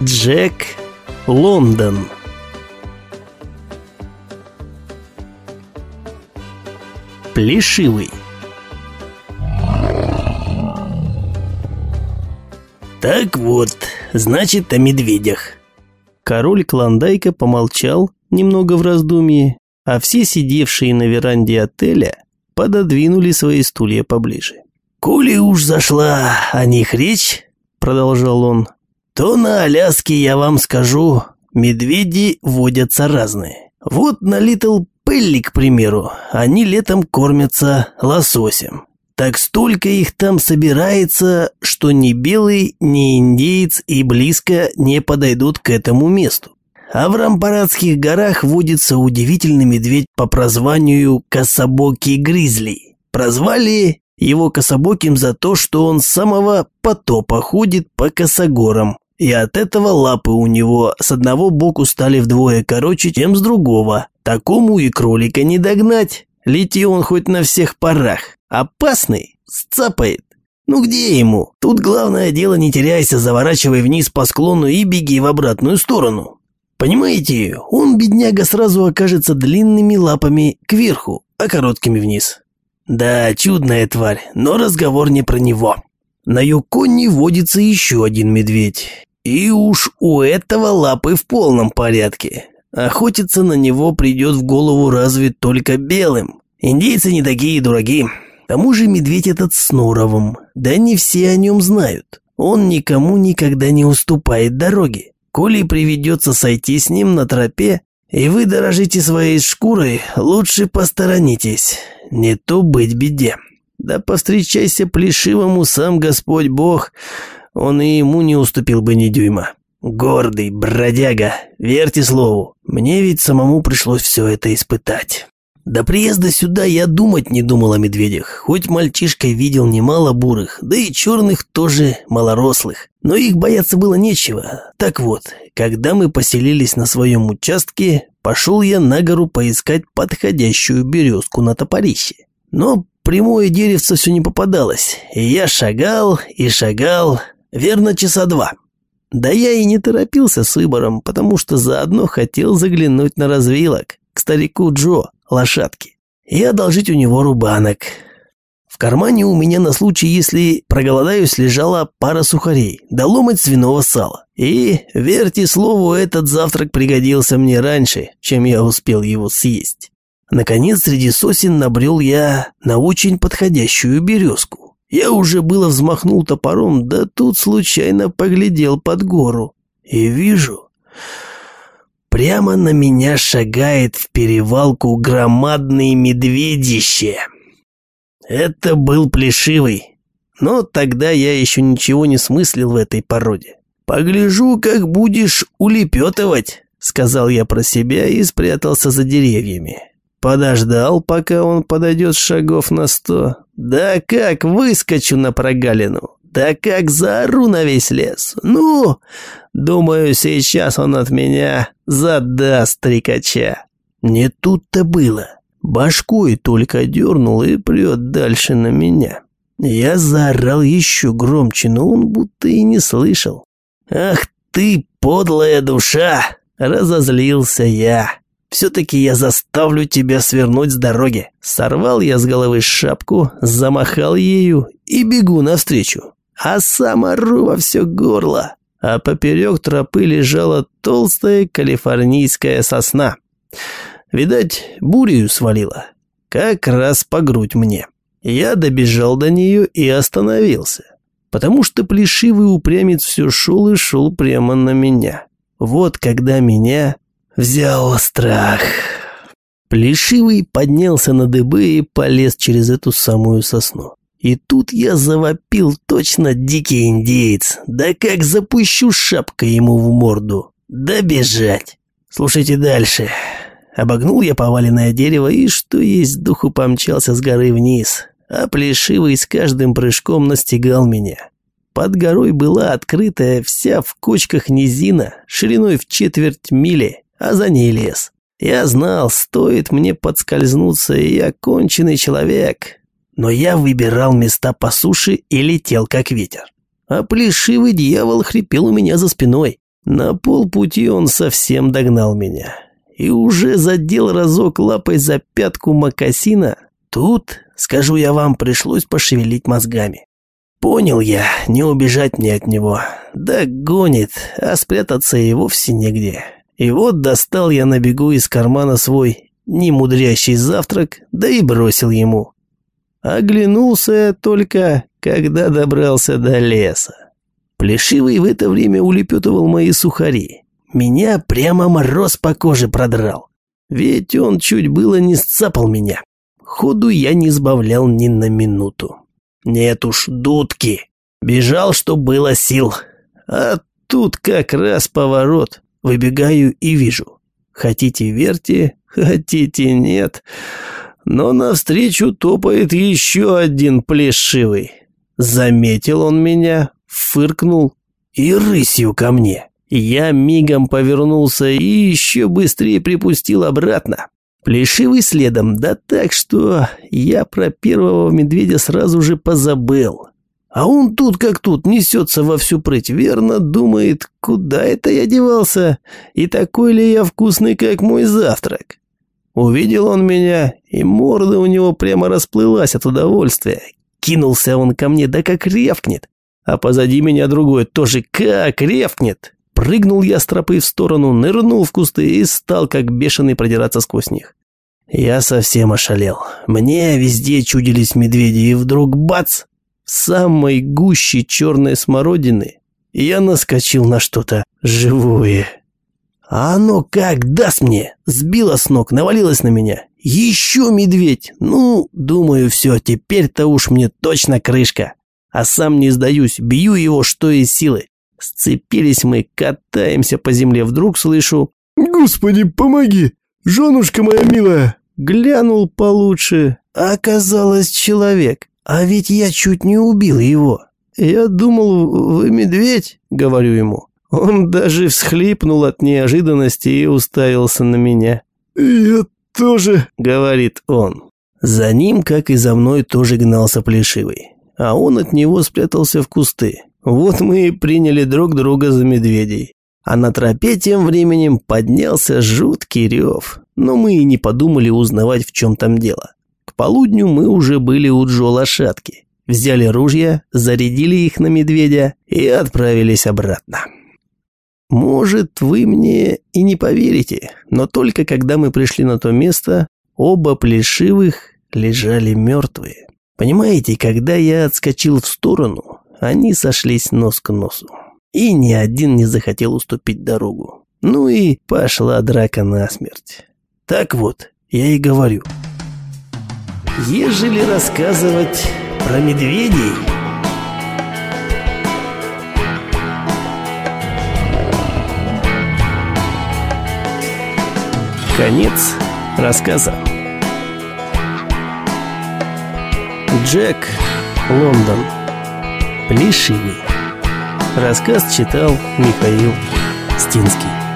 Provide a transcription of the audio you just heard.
Джек Лондон Плешивый Так вот, значит о медведях. Король Клондайка помолчал немного в раздумье, а все сидевшие на веранде отеля пододвинули свои стулья поближе. «Коли уж зашла о них речь, — продолжал он, — то на Аляске, я вам скажу, медведи водятся разные. Вот на Литл Пелли, к примеру, они летом кормятся лососем. Так столько их там собирается, что ни белый, ни индеец и близко не подойдут к этому месту. А в Рампарадских горах водится удивительный медведь по прозванию Кособокий Гризли. Прозвали его Кособоким за то, что он с самого потопа ходит по косогорам. И от этого лапы у него с одного боку стали вдвое короче, чем с другого. Такому и кролика не догнать. Лети он хоть на всех парах. Опасный, сцапает. Ну где ему? Тут главное дело не теряйся, заворачивай вниз по склону и беги в обратную сторону. Понимаете, он, бедняга, сразу окажется длинными лапами кверху, а короткими вниз. Да, чудная тварь, но разговор не про него. На Юконе водится еще один медведь. И уж у этого лапы в полном порядке. Охотиться на него придет в голову разве только белым. Индейцы не такие дураки. К тому же медведь этот с норовом. Да не все о нем знают. Он никому никогда не уступает дороги. Коли приведется сойти с ним на тропе, и вы дорожите своей шкурой, лучше посторонитесь, не то быть беде. Да повстречайся плешивому сам Господь Бог, он и ему не уступил бы ни дюйма. Гордый, бродяга, верьте слову, мне ведь самому пришлось все это испытать. До приезда сюда я думать не думал о медведях, хоть мальчишкой видел немало бурых, да и черных тоже малорослых. Но их бояться было нечего. Так вот, когда мы поселились на своем участке, пошел я на гору поискать подходящую березку на топорище. Но прямое деревце все не попадалось, и я шагал и шагал, верно, часа два. Да я и не торопился с выбором, потому что заодно хотел заглянуть на развилок к старику Джо, лошадки, и одолжить у него рубанок. В кармане у меня на случай, если проголодаюсь, лежала пара сухарей, да ломать свиного сала. И, верьте слову, этот завтрак пригодился мне раньше, чем я успел его съесть. Наконец, среди сосен набрел я на очень подходящую березку. Я уже было взмахнул топором, да тут случайно поглядел под гору. И вижу, Прямо на меня шагает в перевалку громадный медведище. Это был плешивый, но тогда я еще ничего не смыслил в этой породе. «Погляжу, как будешь улепетывать», — сказал я про себя и спрятался за деревьями. Подождал, пока он подойдет шагов на сто. Да как выскочу на прогалину. Да как заору на весь лес. Ну, думаю, сейчас он от меня задаст трикача. Не тут-то было. Башкой только дернул и прет дальше на меня. Я заорал еще громче, но он будто и не слышал. «Ах ты, подлая душа!» Разозлился я. «Все-таки я заставлю тебя свернуть с дороги». Сорвал я с головы шапку, замахал ею и бегу навстречу а сам ору во все горло. А поперек тропы лежала толстая калифорнийская сосна. Видать, бурею свалила. Как раз по грудь мне. Я добежал до нее и остановился. Потому что плешивый упрямец все шел и шел прямо на меня. Вот когда меня взял страх. Плешивый поднялся на дыбы и полез через эту самую сосну. И тут я завопил точно дикий индеец. Да как запущу шапкой ему в морду. Да бежать. Слушайте дальше. Обогнул я поваленное дерево и, что есть духу, помчался с горы вниз. А плешивый с каждым прыжком настигал меня. Под горой была открытая вся в кочках низина, шириной в четверть мили, а за ней лес. Я знал, стоит мне подскользнуться, и я конченый человек, но я выбирал места по суше и летел как ветер. А плешивый дьявол хрипел у меня за спиной. На полпути он совсем догнал меня и уже задел разок лапой за пятку мокасина. Тут, скажу я вам, пришлось пошевелить мозгами. Понял я, не убежать мне от него. Да гонит, а спрятаться и вовсе негде. И вот достал я на бегу из кармана свой немудрящий завтрак, да и бросил ему. Оглянулся только, когда добрался до леса. Плешивый в это время улепетывал мои сухари. Меня прямо мороз по коже продрал. Ведь он чуть было не сцапал меня. Ходу я не сбавлял ни на минуту. Нет уж, дудки. Бежал, что было сил. А тут как раз поворот. Выбегаю и вижу. Хотите верьте, хотите нет. Но навстречу топает еще один плешивый. Заметил он меня, фыркнул и рысью ко мне. Я мигом повернулся и еще быстрее припустил обратно. Плешивый следом, да так, что я про первого медведя сразу же позабыл. А он тут как тут несется во всю прыть, верно, думает, куда это я девался, и такой ли я вкусный, как мой завтрак. Увидел он меня, и морда у него прямо расплылась от удовольствия. Кинулся он ко мне, да как ревкнет. А позади меня другой тоже как ревкнет. Прыгнул я с тропы в сторону, нырнул в кусты и стал как бешеный продираться сквозь них. Я совсем ошалел. Мне везде чудились медведи, и вдруг бац! Самой гуще черной смородины я наскочил на что-то живое. А оно как даст мне! Сбило с ног, навалилось на меня. Еще медведь! Ну, думаю, все, теперь-то уж мне точно крышка. А сам не сдаюсь, бью его что из силы. Сцепились мы, катаемся по земле. Вдруг слышу «Господи, помоги! Женушка моя милая!» Глянул получше. Оказалось, человек. А ведь я чуть не убил его. Я думал, вы медведь, говорю ему. Он даже всхлипнул от неожиданности и уставился на меня. «Я тоже», — говорит он. За ним, как и за мной, тоже гнался Плешивый. А он от него спрятался в кусты. Вот мы и приняли друг друга за медведей. А на тропе тем временем поднялся жуткий рев, но мы и не подумали узнавать, в чем там дело. Полудню мы уже были у Джо лошадки, взяли ружья, зарядили их на медведя и отправились обратно. Может, вы мне и не поверите, но только когда мы пришли на то место, оба плешивых лежали мертвые. Понимаете, когда я отскочил в сторону, они сошлись нос к носу. И ни один не захотел уступить дорогу. Ну и пошла драка насмерть. Так вот, я и говорю. Ежели рассказывать про медведей... Конец рассказа. Джек, Лондон. Плешивый. Рассказ читал Михаил Стинский.